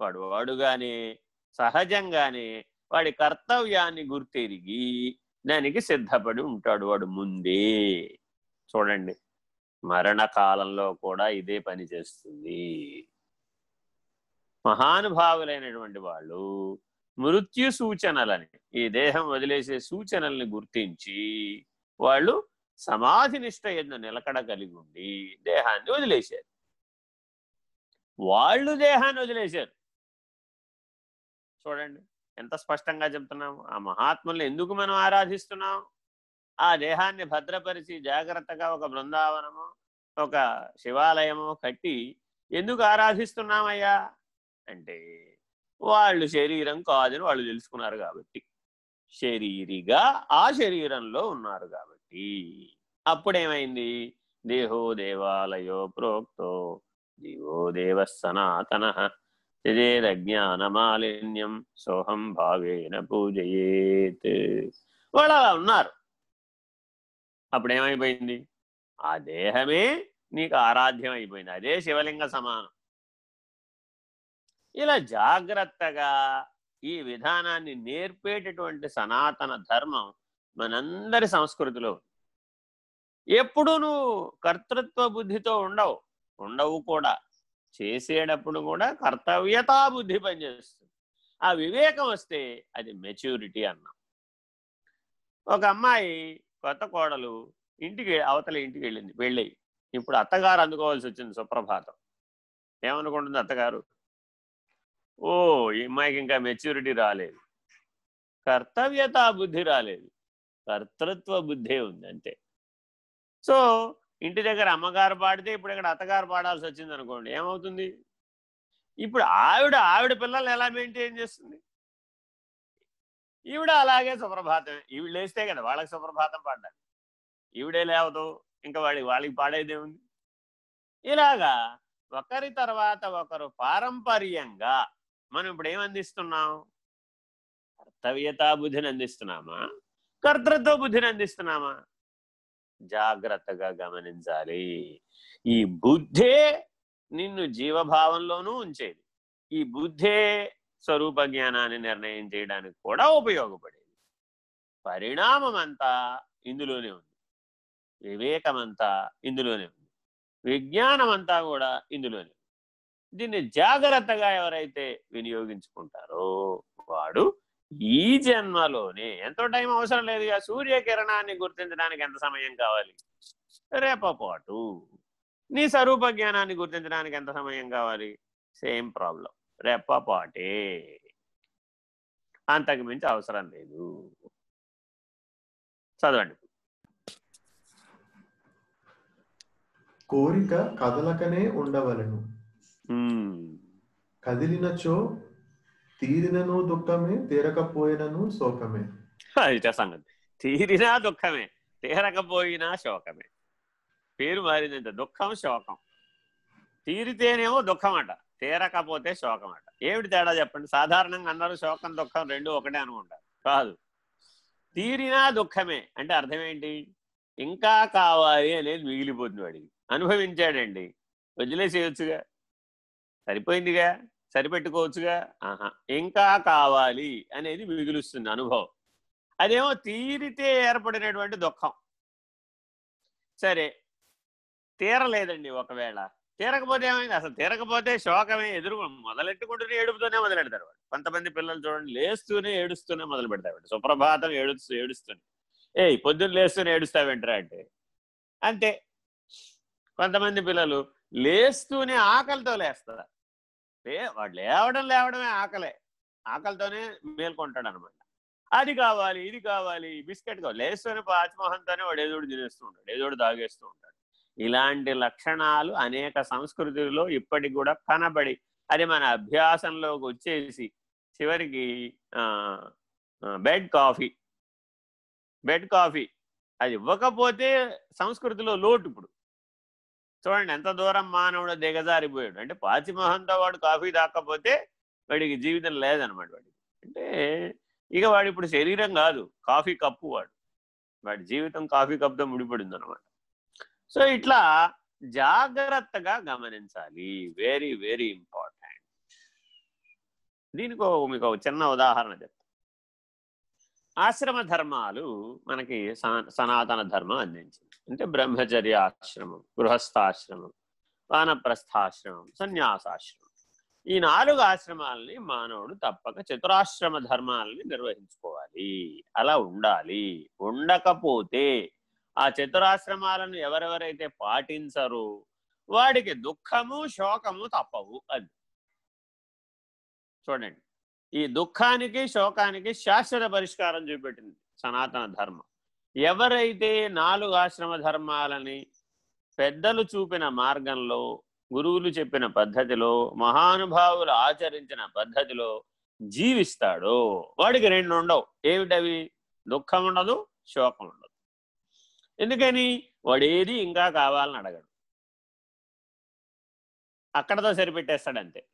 వాడు వాడుగానే సహజంగానే వాడి కర్తవ్యాన్ని గుర్తెరిగి దానికి సిద్ధపడి ఉంటాడు వాడు ముందే. చూడండి మరణ కాలంలో కూడా ఇదే పని చేస్తుంది. మహానుభావులైనటువంటి వాళ్ళు మృత్యు సూచనలని ఈ దేహం వదిలేసే సూచనల్ని గుర్తించి వాళ్ళు సమాధి నిష్ట ఎన్న నిలకడ కలిగి ఉండి దేహాన్ని వదిలేశారు. వాళ్ళు దేహాన్ని వదిలేశారు. చూడండి. ఎంత స్పష్టంగా చెప్తున్నాం. ఆ మహాత్ముల్ని ఎందుకు మనం ఆరాధిస్తున్నాం? ఆ దేహాన్ని భద్రపరిచి జాగ్రత్తగా ఒక బృందావనము ఒక శివాలయము కట్టి ఎందుకు ఆరాధిస్తున్నామయ్యా? అంటే వాళ్ళు శరీరం కాదని వాళ్ళు తెలుసుకున్నారు కాబట్టి. శరీరిగా ఆ శరీరంలో ఉన్నారు కాబట్టి. అప్పుడేమైంది? దేహో దేవాలయో ప్రోక్తో జీవో దేవ సనాతన మాలిన్యం సోహం భావేన పూజయేత్. వాళ్ళు అలా ఉన్నారు. అప్పుడేమైపోయింది? ఆ దేహమే నీకు ఆరాధ్యం అయిపోయింది అదే శివలింగ సమానం. ఇలా జాగ్రత్తగా ఈ విధానాన్ని నేర్పేటటువంటి సనాతన ధర్మం మనందరి సంస్కృతిలో ఎప్పుడు నువ్వు కర్తృత్వ బుద్ధితో ఉండవు. ఉండవు కూడా. చేసేటప్పుడు కూడా కర్తవ్యతా బుద్ధి పనిచేస్తుంది. ఆ వివేకం వస్తే అది మెచ్యూరిటీ అన్నాం. ఒక అమ్మాయి కొత్త కోడలు ఇంటికి అవతల ఇంటికి వెళ్ళింది వెళ్ళి ఇప్పుడు అత్తగారు అందుకోవాల్సి వచ్చింది సుప్రభాతం. ఏమనుకుంటుంది అత్తగారు? ఓ ఈ అమ్మాయికి ఇంకా మెచ్యూరిటీ రాలేదు. కర్తవ్యత బుద్ధి రాలేదు. కర్తృత్వ బుద్ధే ఉంది అంతే సో ఇంటి దగ్గర అమ్మగారు పాడితే ఇప్పుడు ఇక్కడ అత్తగారు పాడాల్సి వచ్చింది అనుకోండి ఏమవుతుంది? ఇప్పుడు ఆవిడ ఆవిడ పిల్లలు ఎలా మెయింటైన్ చేస్తుంది? ఈవిడ అలాగే సుప్రభాతం. ఈవిడ లేస్తే కదా వాళ్ళకి సుప్రభాతం పాడాలి ఈవిడే లేవదు ఇంకా వాడికి వాళ్ళకి పాడేదేముంది ఇలాగా ఒకరి తర్వాత ఒకరు పారంపర్యంగా మనం ఇప్పుడు ఏం అందిస్తున్నాం? కర్తవ్యతా బుద్ధిని అందిస్తున్నామా? కర్తృత్వ బుద్ధిని అందిస్తున్నామా? జాగ్రత్తగా గమనించాలి. ఈ బుద్ధే నిన్ను జీవభావంలోనూ ఉంచేది. ఈ బుద్ధే స్వరూప జ్ఞానాన్ని నిర్ణయం చేయడానికి కూడా ఉపయోగపడేది. పరిణామం అంతా ఇందులోనే ఉంది. వివేకమంతా ఇందులోనే ఉంది. విజ్ఞానం అంతా కూడా ఇందులోనే దీన్ని జాగ్రత్తగా ఎవరైతే వినియోగించుకుంటారో వాడు ఈ జన్మలోనే ఎంతో టైం అవసరం లేదుగా సూర్యకిరణాన్ని గుర్తించడానికి ఎంత సమయం కావాలి? రేపపాటు. నీ స్వరూప జ్ఞానాన్ని గుర్తించడానికి ఎంత సమయం కావాలి? Same problem. రెప్పపాటే అంతకు మించి అవసరం లేదు. చదవండి. కోరిక కదలకనే ఉండవలను. కదిలినచో తీరినను దుఃఖమే తీరకపోయినను శోకమే. అది సంగతి. తీరినా దుఃఖమే తీరకపోయినా శోకమే. పేరు మారిందంటే దుఃఖం శోకం. తీరితేనేమో దుఃఖం అట తీరకపోతే శోకం అట ఏమిటి తేడా చెప్పండి? సాధారణంగా అందరూ శోకం దుఃఖం రెండు ఒకటే అనుకుంటారు. కాదు. తీరినా దుఃఖమే అంటే అర్థం ఏంటి? ఇంకా కావాలి అనేది మిగిలిపోతుంది వాడికి. అనుభవించాడండి. వదిలేసేయచ్చుగా. సరిపోయిందిగా. సరిపెట్టుకోవచ్చుగా? ఆహా. ఇంకా కావాలి అనేది మిగులుస్తుంది అనుభవం. అదేమో తీరితే ఏర్పడినటువంటి దుఃఖం. సరే తీరలేదండి ఒకవేళ. తీరకపోతే ఏమైంది? అసలు తీరకపోతే శోకమే ఎదురు మొదలెట్టుకుంటూనే ఏడుపుతూనే మొదలెడతారు వాడు కొంతమంది పిల్లలు చూడండి లేస్తూనే ఏడుస్తూనే మొదలు పెడతారు సుప్రభాతం ఏడుస్తూ ఏడుస్తూనే. ఏ పొద్దున్న లేస్తూనే ఏడుస్తావేంట్రా అంటే? అంతే. కొంతమంది పిల్లలు లేస్తూనే ఆకలితో లేస్తారు. లే వాడు లేవడం లేవడమే ఆకలే. ఆకలితోనే మేల్కొంటాడు అనమాట అది కావాలి ఇది కావాలి బిస్కెట్ కావాలి. లేస్తూనే పాచిమోహంతోనే వాడు ఏదోడు తినేస్తూ ఉంటాడు ఏదోడు తాగేస్తూ ఉంటాడు. ఇలాంటి లక్షణాలు అనేక సంస్కృతుల్లో ఇప్పటికి కూడా కనబడి అది మన అభ్యాసంలోకి వచ్చేసి చివరికి బెడ్ కాఫీ. Bed coffee. అది ఇవ్వకపోతే సంస్కృతిలో లోటు ఇప్పుడు. చూడండి ఎంత దూరం మానవుడు దిగజారిపోయాడు. అంటే పాచిమోహంతో వాడు కాఫీ తాకపోతే వాడికి జీవితం లేదనమాట వాడికి. అంటే ఇక వాడు ఇప్పుడు శరీరం కాదు కాఫీ కప్పు వాడు. వాడి జీవితం కాఫీ కప్తో ముడిపడింది అనమాట సో ఇట్లా జాగ్రత్తగా గమనించాలి. వెరీ వెరీ ఇంపార్టెంట్ దీనికి మీకు చిన్న ఉదాహరణ చెప్తాను ఆశ్రమ ధర్మాలు మనకి సనాతన ధర్మం అందించింది. అంటే బ్రహ్మచర్య ఆశ్రమం గృహస్థాశ్రమం వానప్రస్థాశ్రమం సన్యాసాశ్రమం. ఈ నాలుగు ఆశ్రమాలని మానవుడు తప్పక చతురాశ్రమ ధర్మాలని నిర్వహించుకోవాలి. అలా ఉండాలి. ఉండకపోతే ఆ చతురాశ్రమాలను ఎవరెవరైతే పాటించరు వాడికి దుఃఖము శోకము తప్పవు అది. చూడండి. ఈ దుఃఖానికి శోకానికి శాశ్వత పరిష్కారం చూపెట్టింది సనాతన ధర్మం. ఎవరైతే నాలుగు ఆశ్రమ ధర్మాలని పెద్దలు చూపిన మార్గంలో గురువులు చెప్పిన పద్ధతిలో మహానుభావులు ఆచరించిన పద్ధతిలో జీవిస్తాడో వాడికి రెండు ఉండవు. ఏమిటవి? దుఃఖం ఉండదు శోకం ఉండదు. ఎందుకని? వాడేది ఇంకా కావాలని అడగడు. అక్కడతో సరిపెట్టేస్తాడంతే.